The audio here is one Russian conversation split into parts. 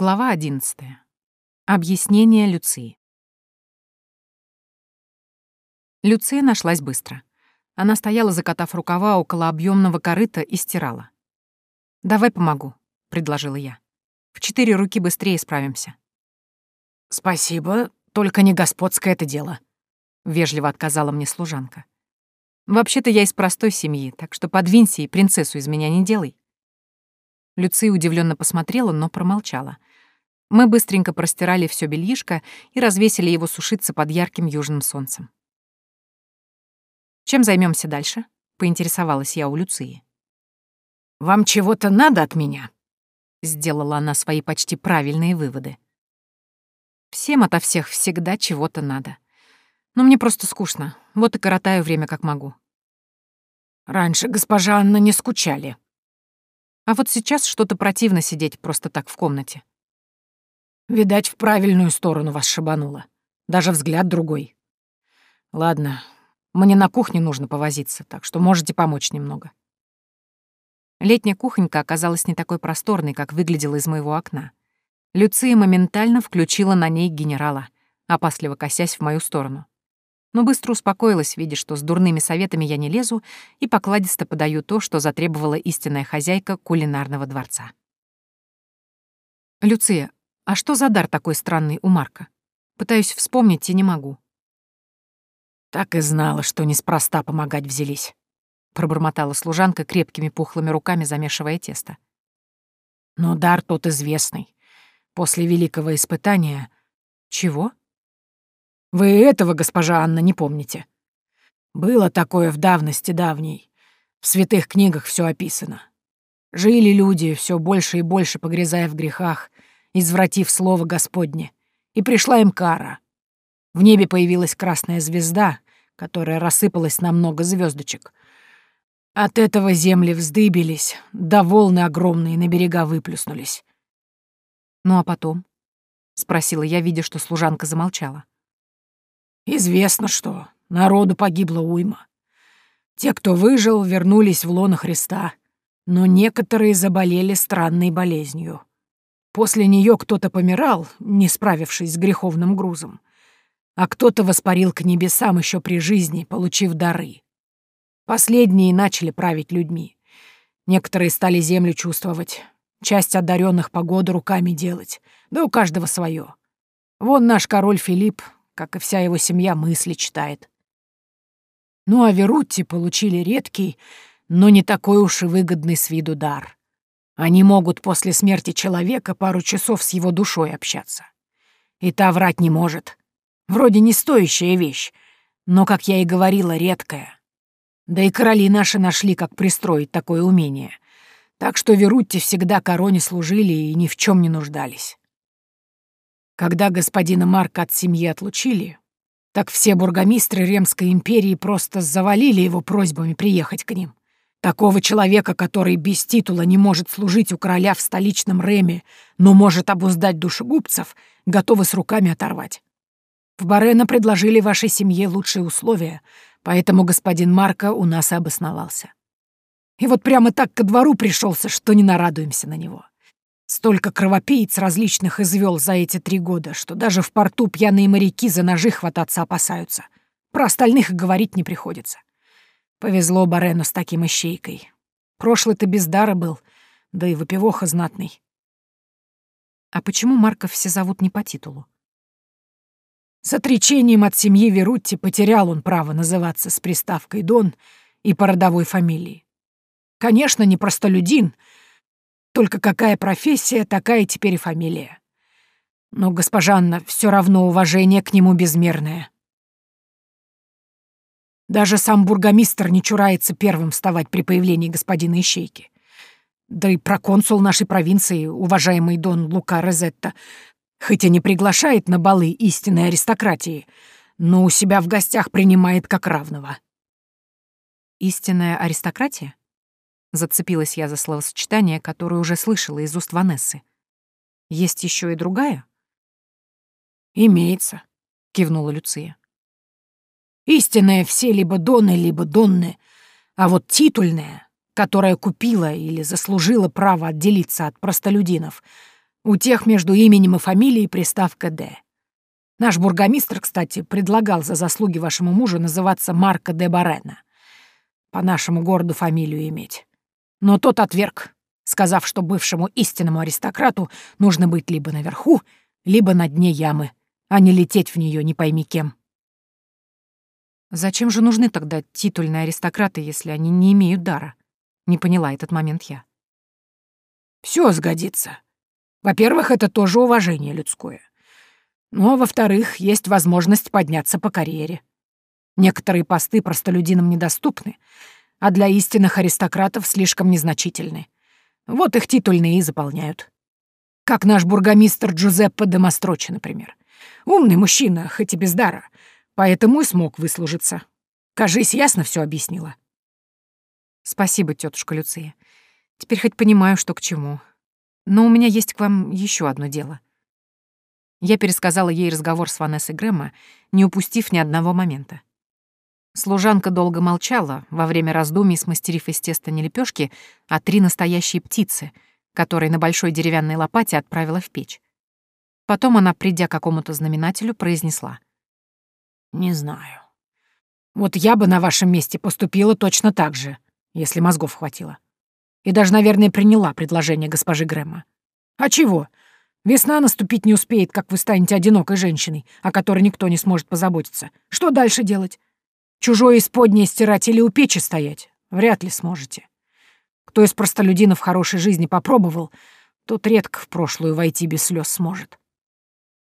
Глава 11. Объяснение Люции. Люция нашлась быстро. Она стояла, закатав рукава около объемного корыта и стирала. «Давай помогу», — предложила я. «В четыре руки быстрее справимся». «Спасибо, только не господское это дело», — вежливо отказала мне служанка. «Вообще-то я из простой семьи, так что подвинься и принцессу из меня не делай». Люция удивленно посмотрела, но промолчала. Мы быстренько простирали все бельишко и развесили его сушиться под ярким южным солнцем. «Чем займемся дальше?» — поинтересовалась я у Люции. «Вам чего-то надо от меня?» — сделала она свои почти правильные выводы. «Всем ото всех всегда чего-то надо. Но мне просто скучно, вот и коротаю время как могу». «Раньше госпожа Анна не скучали», а вот сейчас что-то противно сидеть просто так в комнате. Видать, в правильную сторону вас шибануло. Даже взгляд другой. Ладно, мне на кухне нужно повозиться, так что можете помочь немного. Летняя кухонька оказалась не такой просторной, как выглядела из моего окна. Люция моментально включила на ней генерала, опасливо косясь в мою сторону но быстро успокоилась, видя, что с дурными советами я не лезу и покладисто подаю то, что затребовала истинная хозяйка кулинарного дворца. «Люция, а что за дар такой странный у Марка? Пытаюсь вспомнить и не могу». «Так и знала, что неспроста помогать взялись», — пробормотала служанка крепкими пухлыми руками, замешивая тесто. «Но дар тот известный. После великого испытания...» «Чего?» Вы этого, госпожа Анна, не помните. Было такое в давности давней. В святых книгах все описано. Жили люди, все больше и больше погрязая в грехах, извратив слово Господне, и пришла им кара. В небе появилась красная звезда, которая рассыпалась на много звездочек. От этого земли вздыбились, да волны огромные на берега выплюснулись. «Ну а потом?» — спросила я, видя, что служанка замолчала. Известно, что народу погибло уйма. Те, кто выжил, вернулись в лоно Христа, но некоторые заболели странной болезнью. После нее кто-то помирал, не справившись с греховным грузом, а кто-то воспарил к небесам еще при жизни, получив дары. Последние начали править людьми. Некоторые стали землю чувствовать, часть одаренных погоду руками делать, да у каждого свое. Вон наш король Филипп как и вся его семья, мысли читает. Ну а Верутти получили редкий, но не такой уж и выгодный с виду дар. Они могут после смерти человека пару часов с его душой общаться. И та врать не может. Вроде не стоящая вещь, но, как я и говорила, редкая. Да и короли наши нашли, как пристроить такое умение. Так что Верутти всегда короне служили и ни в чем не нуждались. Когда господина Марка от семьи отлучили, так все бургомистры Ремской империи просто завалили его просьбами приехать к ним. Такого человека, который без титула не может служить у короля в столичном Реме, но может обуздать душегубцев, готовы с руками оторвать. В Барена предложили вашей семье лучшие условия, поэтому господин Марко у нас и обосновался. И вот прямо так ко двору пришелся, что не нарадуемся на него. Столько кровопийц различных извел за эти три года, что даже в порту пьяные моряки за ножи хвататься опасаются. Про остальных говорить не приходится. Повезло Барену с таким ищейкой. Прошлый-то без дара был, да и выпивоха знатный. А почему Марков все зовут не по титулу? С отречением от семьи Верутти потерял он право называться с приставкой «Дон» и по родовой фамилии. Конечно, не простолюдин — только какая профессия, такая теперь и фамилия. Но, госпожа Анна, все равно уважение к нему безмерное. Даже сам бургомистр не чурается первым вставать при появлении господина Ищейки. Да и проконсул нашей провинции, уважаемый Дон Лука Розетта, хоть и не приглашает на балы истинной аристократии, но у себя в гостях принимает как равного. Истинная аристократия? Зацепилась я за словосочетание, которое уже слышала из уст Ванессы. Есть еще и другая? Имеется, кивнула Люция. Истинная все либо доны, либо донны, а вот титульная, которая купила или заслужила право отделиться от простолюдинов, У тех между именем и фамилией приставка «Д». Наш бургомистр, кстати, предлагал за заслуги вашему мужу называться Марко де Барена. По нашему городу фамилию иметь. Но тот отверг, сказав, что бывшему истинному аристократу нужно быть либо наверху, либо на дне ямы, а не лететь в нее не пойми кем. Зачем же нужны тогда титульные аристократы, если они не имеют дара? Не поняла этот момент я. Все сгодится. Во-первых, это тоже уважение людское. Ну а во-вторых, есть возможность подняться по карьере. Некоторые посты простолюдинам недоступны, а для истинных аристократов слишком незначительны. Вот их титульные и заполняют. Как наш бургомистр Джузеппе де Мастрочи, например. Умный мужчина, хоть и без дара, поэтому и смог выслужиться. Кажись, ясно все объяснила. Спасибо, тетушка Люция. Теперь хоть понимаю, что к чему. Но у меня есть к вам еще одно дело. Я пересказала ей разговор с Ванессой Грэма, не упустив ни одного момента. Служанка долго молчала, во время раздумий смастерив из теста не лепешки, а три настоящие птицы, которые на большой деревянной лопате отправила в печь. Потом она, придя к какому-то знаменателю, произнесла. «Не знаю. Вот я бы на вашем месте поступила точно так же, если мозгов хватило. И даже, наверное, приняла предложение госпожи Грэма. А чего? Весна наступить не успеет, как вы станете одинокой женщиной, о которой никто не сможет позаботиться. Что дальше делать? Чужое исподнее стирать или у печи стоять? Вряд ли сможете. Кто из простолюдинов хорошей жизни попробовал, тот редко в прошлую войти без слез сможет.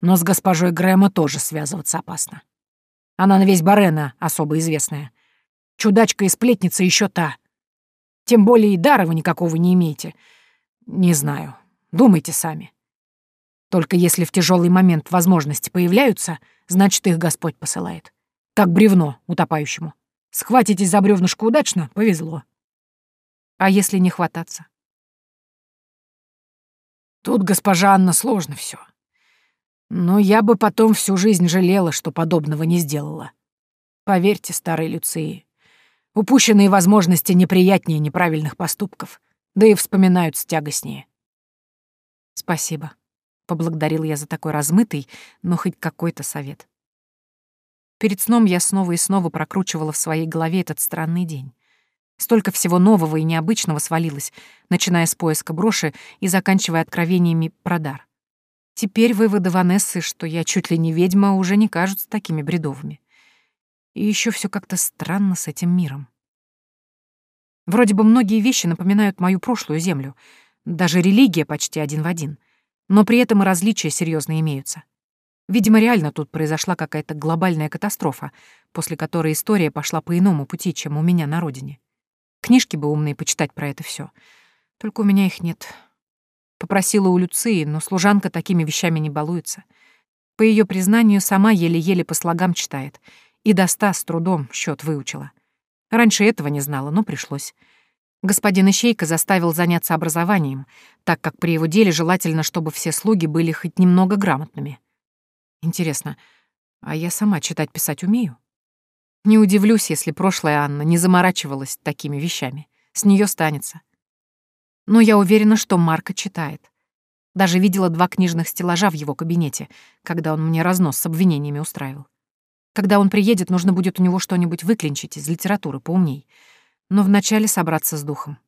Но с госпожой Грэма тоже связываться опасно. Она на весь Барена особо известная. Чудачка и сплетница еще та. Тем более и дара вы никакого не имеете. Не знаю. Думайте сами. Только если в тяжелый момент возможности появляются, значит, их Господь посылает. Как бревно утопающему. Схватитесь за бревнышко удачно — повезло. А если не хвататься? Тут, госпожа Анна, сложно все. Но я бы потом всю жизнь жалела, что подобного не сделала. Поверьте, старой Люции, упущенные возможности неприятнее неправильных поступков, да и вспоминаются тягостнее. Спасибо. Поблагодарил я за такой размытый, но хоть какой-то совет. Перед сном я снова и снова прокручивала в своей голове этот странный день. Столько всего нового и необычного свалилось, начиная с поиска броши и заканчивая откровениями про дар. Теперь выводы Ванессы, что я чуть ли не ведьма, уже не кажутся такими бредовыми. И еще все как-то странно с этим миром. Вроде бы многие вещи напоминают мою прошлую землю, даже религия почти один в один — но при этом и различия серьезно имеются. Видимо, реально тут произошла какая-то глобальная катастрофа, после которой история пошла по иному пути, чем у меня на родине. Книжки бы умные почитать про это все. Только у меня их нет. Попросила у Люции, но служанка такими вещами не балуется. По ее признанию, сама еле-еле по слогам читает. И до ста с трудом счет выучила. Раньше этого не знала, но пришлось. Господин Ищейка заставил заняться образованием, так как при его деле желательно, чтобы все слуги были хоть немного грамотными. Интересно, а я сама читать-писать умею? Не удивлюсь, если прошлая Анна не заморачивалась такими вещами. С нее станется. Но я уверена, что Марка читает. Даже видела два книжных стеллажа в его кабинете, когда он мне разнос с обвинениями устраивал. Когда он приедет, нужно будет у него что-нибудь выклинчить из литературы поумней — но вначале собраться с духом.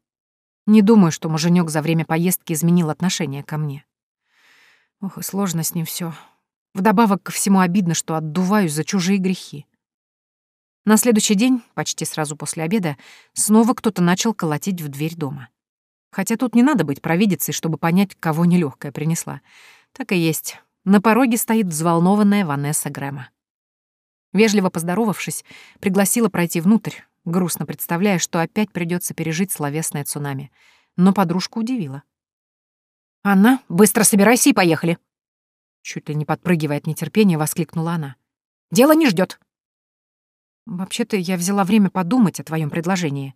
Не думаю, что муженек за время поездки изменил отношение ко мне. Ох, и сложно с ним все. Вдобавок ко всему обидно, что отдуваюсь за чужие грехи. На следующий день, почти сразу после обеда, снова кто-то начал колотить в дверь дома. Хотя тут не надо быть провидицей, чтобы понять, кого нелегкая принесла. Так и есть. На пороге стоит взволнованная Ванесса Грэма. Вежливо поздоровавшись, пригласила пройти внутрь, грустно представляя, что опять придется пережить словесное цунами. Но подружку удивила. «Анна, быстро собирайся и поехали!» Чуть ли не подпрыгивая от нетерпения, воскликнула она. «Дело не ждет. «Вообще-то я взяла время подумать о твоем предложении».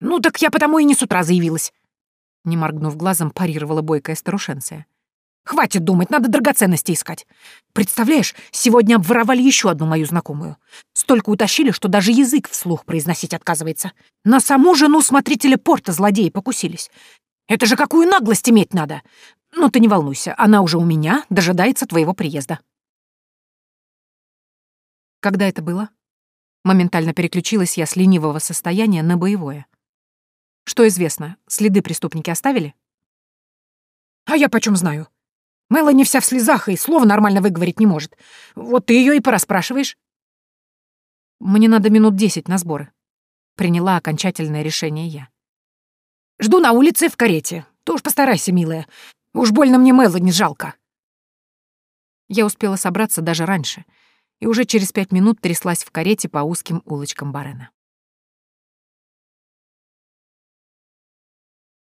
«Ну так я потому и не с утра заявилась!» Не моргнув глазом, парировала бойкая старушенция. Хватит думать, надо драгоценности искать. Представляешь, сегодня обворовали еще одну мою знакомую. Столько утащили, что даже язык вслух произносить отказывается. На саму жену смотрителя порта злодеи покусились. Это же какую наглость иметь надо! Ну ты не волнуйся, она уже у меня, дожидается твоего приезда. Когда это было? Моментально переключилась я с ленивого состояния на боевое. Что известно, следы преступники оставили? А я почем знаю? Мелани вся в слезах и слова нормально выговорить не может. Вот ты ее и пораспрашиваешь. Мне надо минут десять на сборы. Приняла окончательное решение я. Жду на улице в карете. Ты уж постарайся, милая. Уж больно мне Мелани жалко. Я успела собраться даже раньше, и уже через пять минут тряслась в карете по узким улочкам Барена.